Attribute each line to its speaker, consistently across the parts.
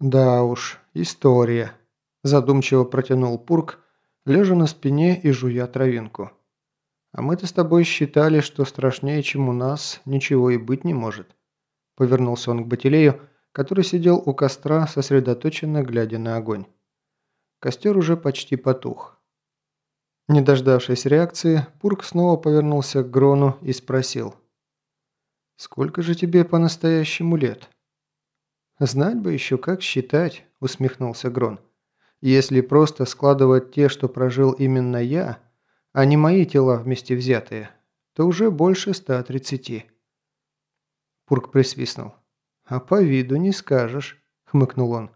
Speaker 1: «Да уж, история», – задумчиво протянул Пурк, лежа на спине и жуя травинку. «А мы-то с тобой считали, что страшнее, чем у нас, ничего и быть не может». Повернулся он к Батилею, который сидел у костра, сосредоточенно глядя на огонь. Костер уже почти потух. Не дождавшись реакции, Пурк снова повернулся к Грону и спросил. «Сколько же тебе по-настоящему лет?» «Знать бы еще, как считать», – усмехнулся Грон. «Если просто складывать те, что прожил именно я, а не мои тела вместе взятые, то уже больше 130». Пурк присвистнул. «А по виду не скажешь», – хмыкнул он.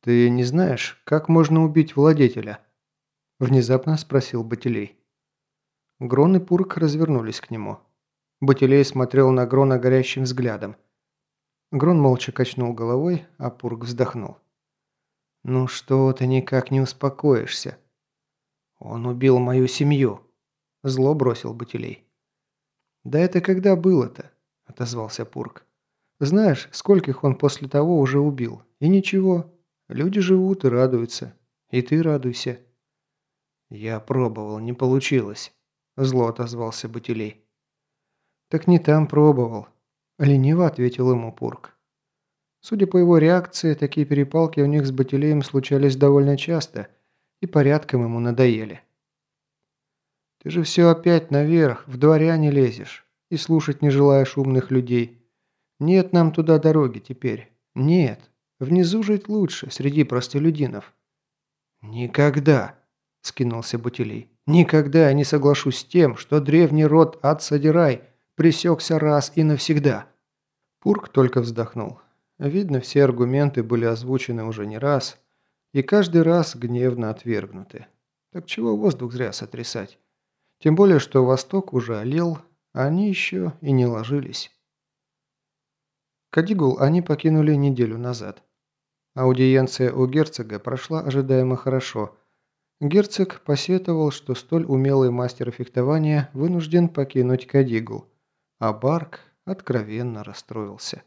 Speaker 1: «Ты не знаешь, как можно убить владетеля?» – внезапно спросил Батилей. Грон и Пурк развернулись к нему. Батилей смотрел на Грона горящим взглядом. Грон молча качнул головой, а Пурк вздохнул. «Ну что ты никак не успокоишься?» «Он убил мою семью», – зло бросил Батилей. «Да это когда было-то?» – отозвался Пурк. «Знаешь, скольких он после того уже убил? И ничего. Люди живут и радуются. И ты радуйся». «Я пробовал, не получилось», – зло отозвался Батилей. «Так не там пробовал», – лениво ответил ему Пурк. Судя по его реакции, такие перепалки у них с Батилеем случались довольно часто и порядком ему надоели. «Ты же все опять наверх, в дворяне лезешь и слушать не желаешь умных людей. Нет нам туда дороги теперь. Нет. Внизу жить лучше, среди простолюдинов». «Никогда!» – скинулся Бутилей. «Никогда я не соглашусь с тем, что древний род Ад-Садирай пресекся раз и навсегда». Пурк только вздохнул. Видно, все аргументы были озвучены уже не раз, и каждый раз гневно отвергнуты. Так чего воздух зря сотрясать? Тем более, что Восток уже олел, а они еще и не ложились. Кадигул они покинули неделю назад. Аудиенция у герцога прошла ожидаемо хорошо – Герцог посетовал, что столь умелый мастер фехтования вынужден покинуть Кадигул, а Барк откровенно расстроился.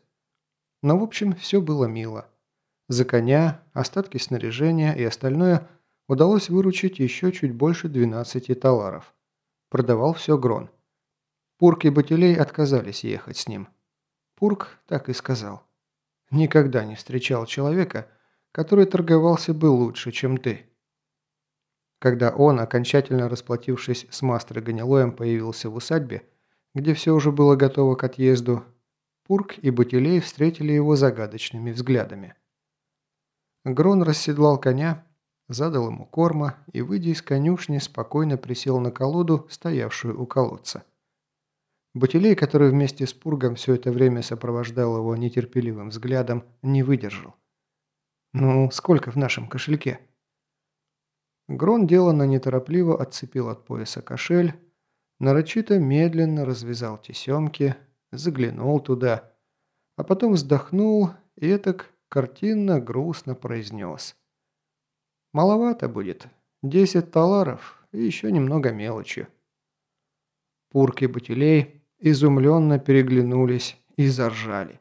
Speaker 1: Но в общем все было мило. За коня, остатки снаряжения и остальное удалось выручить еще чуть больше 12 таларов. Продавал все Грон. Пурк и Батилей отказались ехать с ним. Пурк так и сказал. «Никогда не встречал человека, который торговался бы лучше, чем ты». Когда он, окончательно расплатившись с Мастрой Ганилоем, появился в усадьбе, где все уже было готово к отъезду, Пурк и Батилей встретили его загадочными взглядами. Грон расседлал коня, задал ему корма и, выйдя из конюшни, спокойно присел на колоду, стоявшую у колодца. Батилей, который вместе с Пургом все это время сопровождал его нетерпеливым взглядом, не выдержал. «Ну, сколько в нашем кошельке?» Грон деланно неторопливо отцепил от пояса кошель, нарочито медленно развязал тесемки, заглянул туда, а потом вздохнул и этак картинно грустно произнес. «Маловато будет. Десять таларов и еще немного мелочи». Пурк и Батилей изумленно переглянулись и заржали.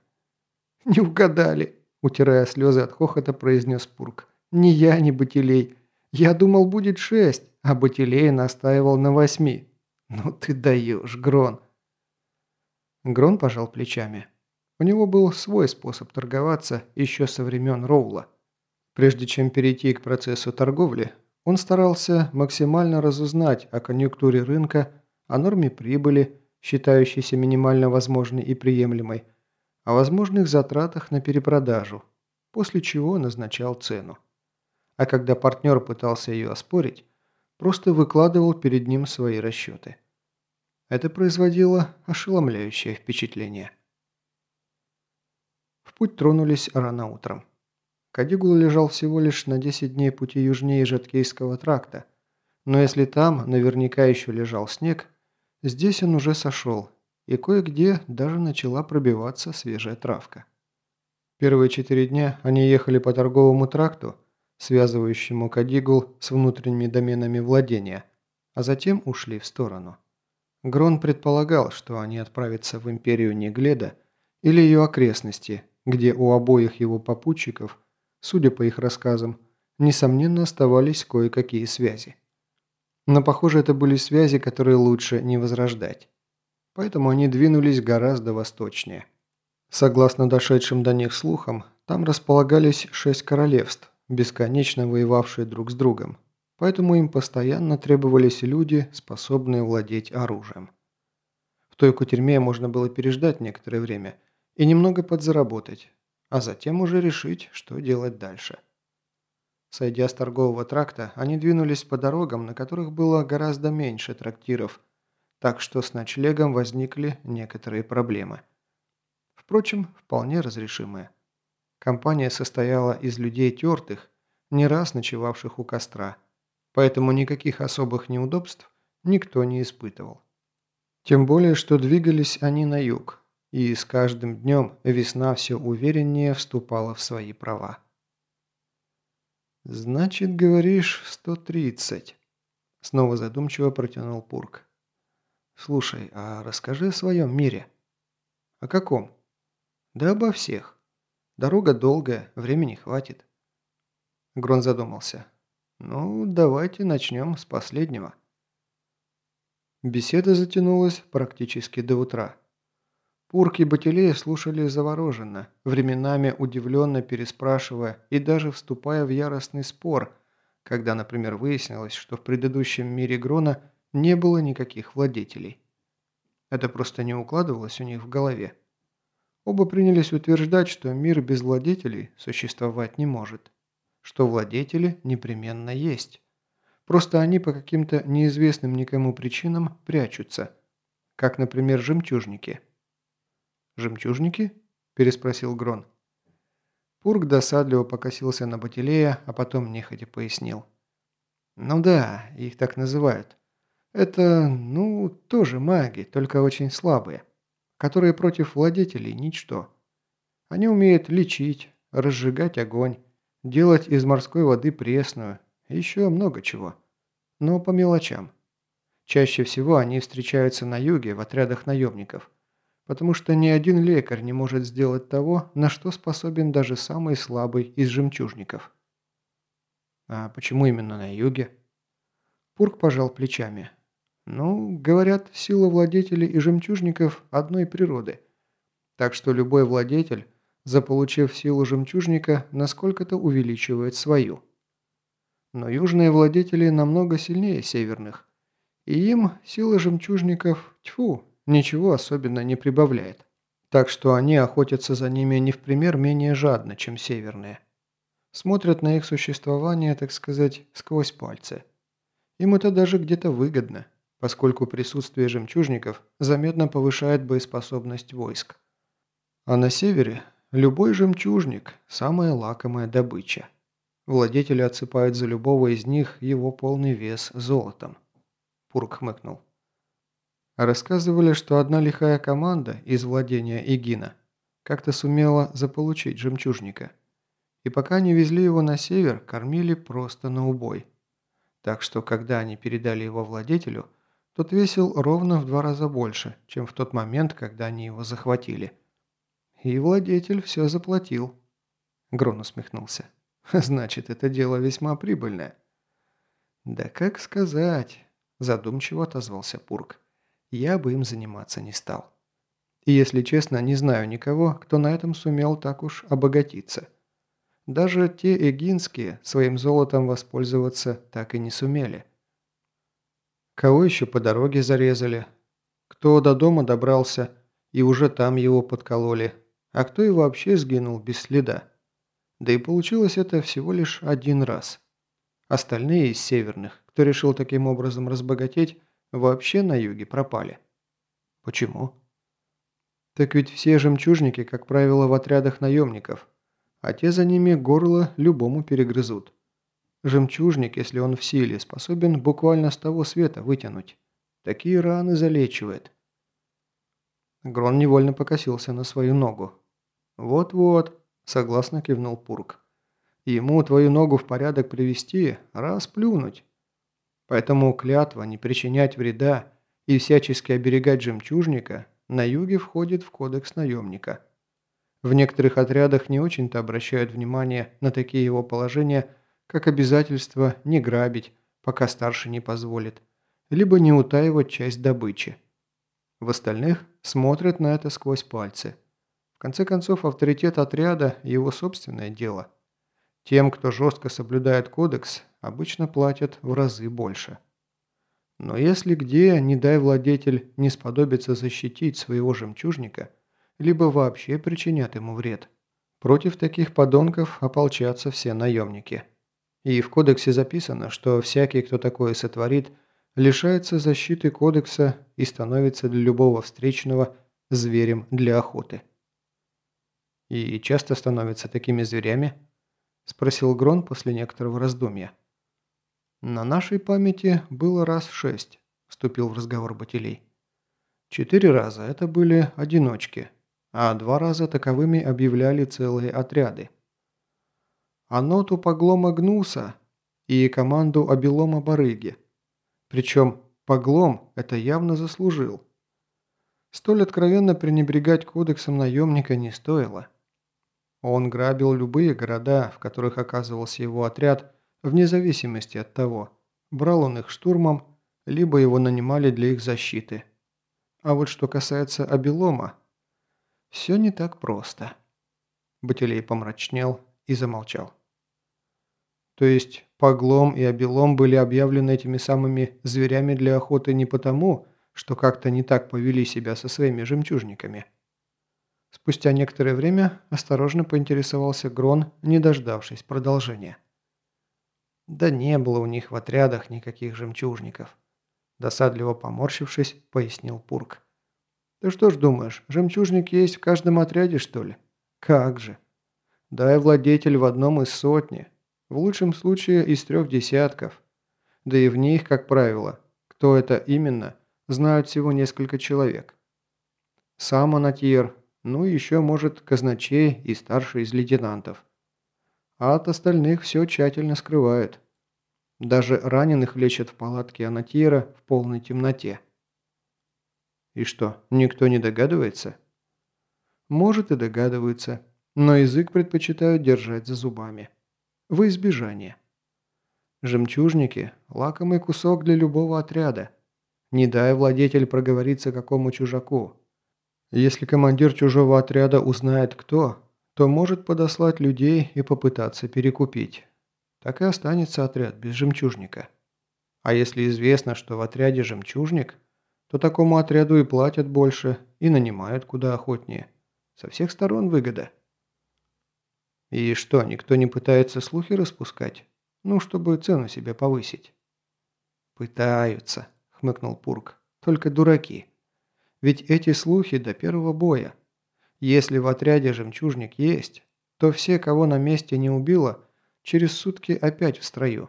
Speaker 1: «Не угадали», – утирая слезы от хохота, произнес Пурк. «Ни я, ни Батилей. Я думал, будет шесть, а Батилей настаивал на восьми. Ну ты даешь, Грон. Грон пожал плечами. У него был свой способ торговаться еще со времен Роула. Прежде чем перейти к процессу торговли, он старался максимально разузнать о конъюнктуре рынка, о норме прибыли, считающейся минимально возможной и приемлемой, о возможных затратах на перепродажу, после чего назначал цену а когда партнер пытался ее оспорить, просто выкладывал перед ним свои расчеты. Это производило ошеломляющее впечатление. В путь тронулись рано утром. Кадигул лежал всего лишь на 10 дней пути южнее Жаткейского тракта, но если там наверняка еще лежал снег, здесь он уже сошел, и кое-где даже начала пробиваться свежая травка. Первые четыре дня они ехали по торговому тракту, связывающему Кадигул с внутренними доменами владения, а затем ушли в сторону. Грон предполагал, что они отправятся в империю Негледа или ее окрестности, где у обоих его попутчиков, судя по их рассказам, несомненно оставались кое-какие связи. Но, похоже, это были связи, которые лучше не возрождать. Поэтому они двинулись гораздо восточнее. Согласно дошедшим до них слухам, там располагались шесть королевств, бесконечно воевавшие друг с другом, поэтому им постоянно требовались люди, способные владеть оружием. В той кутерьме можно было переждать некоторое время и немного подзаработать, а затем уже решить, что делать дальше. Сойдя с торгового тракта, они двинулись по дорогам, на которых было гораздо меньше трактиров, так что с ночлегом возникли некоторые проблемы. Впрочем, вполне разрешимые. Компания состояла из людей тертых, не раз ночевавших у костра, поэтому никаких особых неудобств никто не испытывал. Тем более, что двигались они на юг, и с каждым днем весна все увереннее вступала в свои права. «Значит, говоришь, 130?» Снова задумчиво протянул Пурк. «Слушай, а расскажи о своем мире». «О каком?» «Да обо всех. Дорога долгая, времени хватит». Грон задумался. «Ну, давайте начнем с последнего». Беседа затянулась практически до утра. Пурк и Батилея слушали завороженно, временами удивленно переспрашивая и даже вступая в яростный спор, когда, например, выяснилось, что в предыдущем мире Грона не было никаких владетелей. Это просто не укладывалось у них в голове. Оба принялись утверждать, что мир без владетелей существовать не может, что владетели непременно есть. Просто они по каким-то неизвестным никому причинам прячутся, как, например, жемчужники – «Жемчужники?» – переспросил Грон. Пург досадливо покосился на Батилея, а потом нехотя пояснил. «Ну да, их так называют. Это, ну, тоже маги, только очень слабые, которые против владетелей ничто. Они умеют лечить, разжигать огонь, делать из морской воды пресную, еще много чего. Но по мелочам. Чаще всего они встречаются на юге в отрядах наемников – потому что ни один лекарь не может сделать того, на что способен даже самый слабый из жемчужников. А почему именно на юге? Пурк пожал плечами. Ну, говорят, сила владетелей и жемчужников одной природы. Так что любой владетель, заполучив силу жемчужника, насколько-то увеличивает свою. Но южные владетели намного сильнее северных. И им сила жемчужников, тьфу, ничего особенно не прибавляет. Так что они охотятся за ними не в пример менее жадно, чем северные. Смотрят на их существование, так сказать, сквозь пальцы. Им это даже где-то выгодно, поскольку присутствие жемчужников заметно повышает боеспособность войск. А на севере любой жемчужник – самая лакомая добыча. Владетели отсыпают за любого из них его полный вес золотом. Пурк хмыкнул. Рассказывали, что одна лихая команда из владения Игина как-то сумела заполучить жемчужника. И пока не везли его на север, кормили просто на убой. Так что, когда они передали его владетелю, тот весил ровно в два раза больше, чем в тот момент, когда они его захватили. И владетель все заплатил. Грон усмехнулся. «Значит, это дело весьма прибыльное». «Да как сказать?» – задумчиво отозвался Пурк я бы им заниматься не стал. И если честно, не знаю никого, кто на этом сумел так уж обогатиться. Даже те эгинские своим золотом воспользоваться так и не сумели. Кого еще по дороге зарезали? Кто до дома добрался и уже там его подкололи? А кто и вообще сгинул без следа? Да и получилось это всего лишь один раз. Остальные из северных, кто решил таким образом разбогатеть, вообще на юге пропали. Почему? Так ведь все жемчужники, как правило, в отрядах наемников, а те за ними горло любому перегрызут. Жемчужник, если он в силе, способен буквально с того света вытянуть. Такие раны залечивает. Грон невольно покосился на свою ногу. «Вот-вот», – согласно кивнул Пурк. «Ему твою ногу в порядок привести, раз плюнуть. Поэтому клятва не причинять вреда и всячески оберегать жемчужника на юге входит в кодекс наемника. В некоторых отрядах не очень-то обращают внимание на такие его положения, как обязательство не грабить, пока старший не позволит, либо не утаивать часть добычи. В остальных смотрят на это сквозь пальцы. В конце концов, авторитет отряда – его собственное дело. Тем, кто жестко соблюдает кодекс, обычно платят в разы больше. Но если где, не дай владетель, не сподобится защитить своего жемчужника, либо вообще причинят ему вред, против таких подонков ополчатся все наемники. И в кодексе записано, что всякий, кто такое сотворит, лишается защиты кодекса и становится для любого встречного зверем для охоты. «И часто становятся такими зверями?» – спросил Грон после некоторого раздумья. «На нашей памяти было раз шесть», – вступил в разговор Батилей. «Четыре раза это были одиночки, а два раза таковыми объявляли целые отряды. А ноту Поглома Гнуса и команду Абилома Барыги. Причем Поглом это явно заслужил. Столь откровенно пренебрегать кодексом наемника не стоило. Он грабил любые города, в которых оказывался его отряд, вне зависимости от того, брал он их штурмом, либо его нанимали для их защиты. А вот что касается Абилома, все не так просто. Батилей помрачнел и замолчал. То есть Поглом и Абилом были объявлены этими самыми зверями для охоты не потому, что как-то не так повели себя со своими жемчужниками. Спустя некоторое время осторожно поинтересовался Грон, не дождавшись продолжения. Да не было у них в отрядах никаких жемчужников. Досадливо поморщившись, пояснил Пурк. Ты что ж думаешь, жемчужник есть в каждом отряде, что ли? Как же. Дай владетель в одном из сотни. В лучшем случае из трех десятков. Да и в них, как правило, кто это именно, знают всего несколько человек. Сам Анатьер, ну и еще, может, казначей и старший из лейтенантов. А от остальных все тщательно скрывают. Даже раненых лечат в палатке Анатьера в полной темноте. И что, никто не догадывается? Может и догадываются, но язык предпочитают держать за зубами. В избежание. Жемчужники – лакомый кусок для любого отряда. Не дай владетель проговориться какому чужаку. Если командир чужого отряда узнает кто, то может подослать людей и попытаться перекупить. Так и останется отряд без жемчужника. А если известно, что в отряде жемчужник – то такому отряду и платят больше, и нанимают куда охотнее. Со всех сторон выгода. И что, никто не пытается слухи распускать? Ну, чтобы цену себе повысить. «Пытаются», — хмыкнул Пурк. «Только дураки. Ведь эти слухи до первого боя. Если в отряде жемчужник есть, то все, кого на месте не убило, через сутки опять в строю.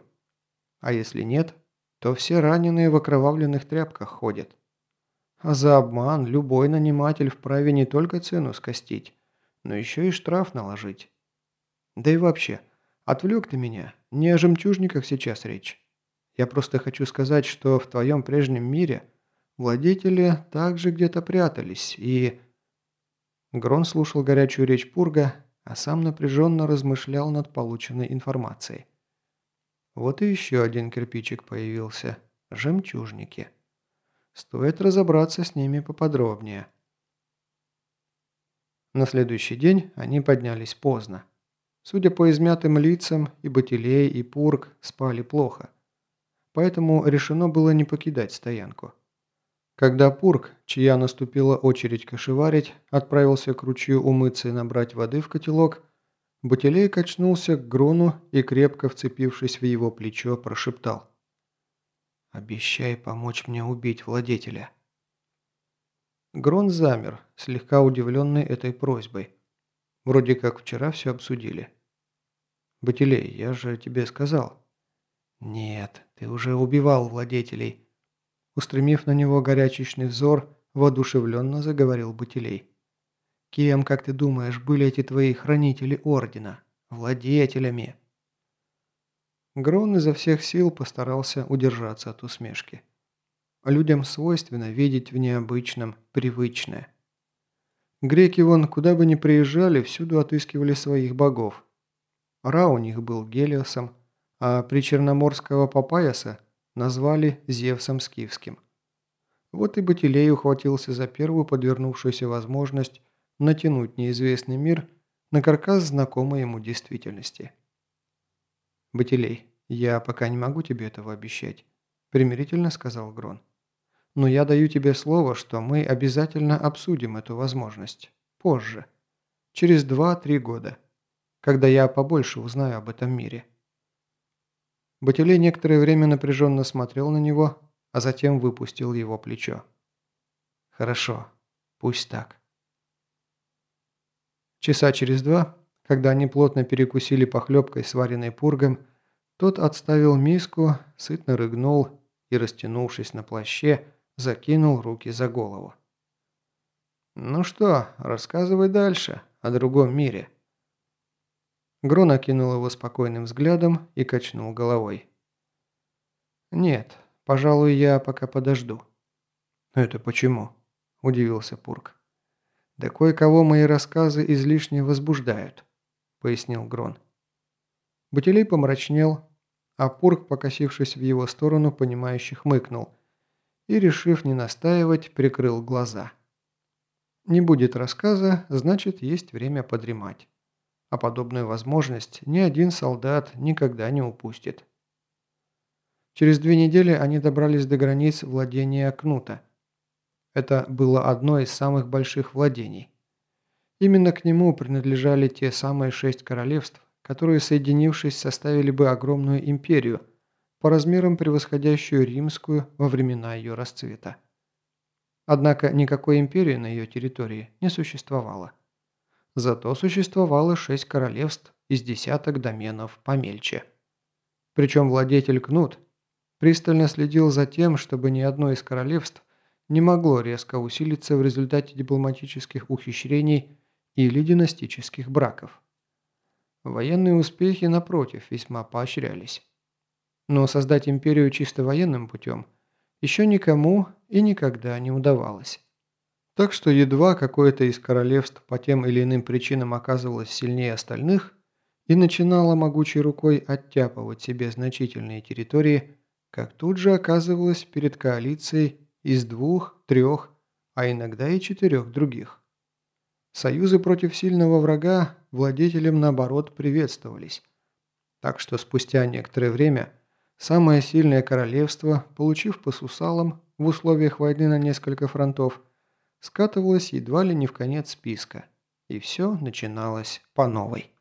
Speaker 1: А если нет, то все раненые в окровавленных тряпках ходят. А за обман любой наниматель вправе не только цену скостить, но еще и штраф наложить. Да и вообще, отвлек ты меня, не о жемчужниках сейчас речь. Я просто хочу сказать, что в твоем прежнем мире владетели также где-то прятались и... Грон слушал горячую речь Пурга, а сам напряженно размышлял над полученной информацией. Вот и еще один кирпичик появился. Жемчужники. Стоит разобраться с ними поподробнее. На следующий день они поднялись поздно. Судя по измятым лицам, и Батилей, и Пург спали плохо. Поэтому решено было не покидать стоянку. Когда Пург, чья наступила очередь кошеварить, отправился к ручью умыться и набрать воды в котелок, Батилей качнулся к Грону и, крепко вцепившись в его плечо, прошептал. «Обещай помочь мне убить владетеля». Грон замер, слегка удивленный этой просьбой. Вроде как вчера все обсудили. «Батилей, я же тебе сказал». «Нет, ты уже убивал владетелей». Устремив на него горячечный взор, воодушевленно заговорил Батилей. «Кем, как ты думаешь, были эти твои хранители Ордена? Владетелями?» Грон изо всех сил постарался удержаться от усмешки. Людям свойственно видеть в необычном привычное. Греки вон, куда бы ни приезжали, всюду отыскивали своих богов. Ра у них был Гелиосом, а причерноморского Папаяса назвали Зевсом Скифским. Вот и Батилей ухватился за первую подвернувшуюся возможность натянуть неизвестный мир на каркас знакомой ему действительности. «Батилей, я пока не могу тебе этого обещать», – примирительно сказал Грон. «Но я даю тебе слово, что мы обязательно обсудим эту возможность. Позже. Через два-три года. Когда я побольше узнаю об этом мире». Батилей некоторое время напряженно смотрел на него, а затем выпустил его плечо. «Хорошо, пусть так». Часа через два, когда они плотно перекусили похлебкой, сваренной пургом, тот отставил миску, сытно рыгнул и, растянувшись на плаще, закинул руки за голову. «Ну что, рассказывай дальше, о другом мире». Грон окинул его спокойным взглядом и качнул головой. «Нет, Пожалуй, я пока подожду». «Это почему?» – удивился Пурк. «Да кое-кого мои рассказы излишне возбуждают», – пояснил Грон. Бутилей помрачнел, а Пурк, покосившись в его сторону, понимающе хмыкнул и, решив не настаивать, прикрыл глаза. Не будет рассказа, значит, есть время подремать. А подобную возможность ни один солдат никогда не упустит. Через две недели они добрались до границ владения Кнута. Это было одно из самых больших владений. Именно к нему принадлежали те самые шесть королевств, которые, соединившись, составили бы огромную империю, по размерам превосходящую римскую во времена ее расцвета. Однако никакой империи на ее территории не существовало. Зато существовало шесть королевств из десяток доменов помельче. Причем владетель Кнут – пристально следил за тем, чтобы ни одно из королевств не могло резко усилиться в результате дипломатических ухищрений или династических браков. Военные успехи, напротив, весьма поощрялись. Но создать империю чисто военным путем еще никому и никогда не удавалось. Так что едва какое-то из королевств по тем или иным причинам оказывалось сильнее остальных и начинало могучей рукой оттяпывать себе значительные территории, как тут же оказывалась перед коалицией из двух, трех, а иногда и четырех других. Союзы против сильного врага владетелям наоборот приветствовались. Так что спустя некоторое время самое сильное королевство, получив по сусалам в условиях войны на несколько фронтов, скатывалось едва ли не в конец списка, и все начиналось по новой.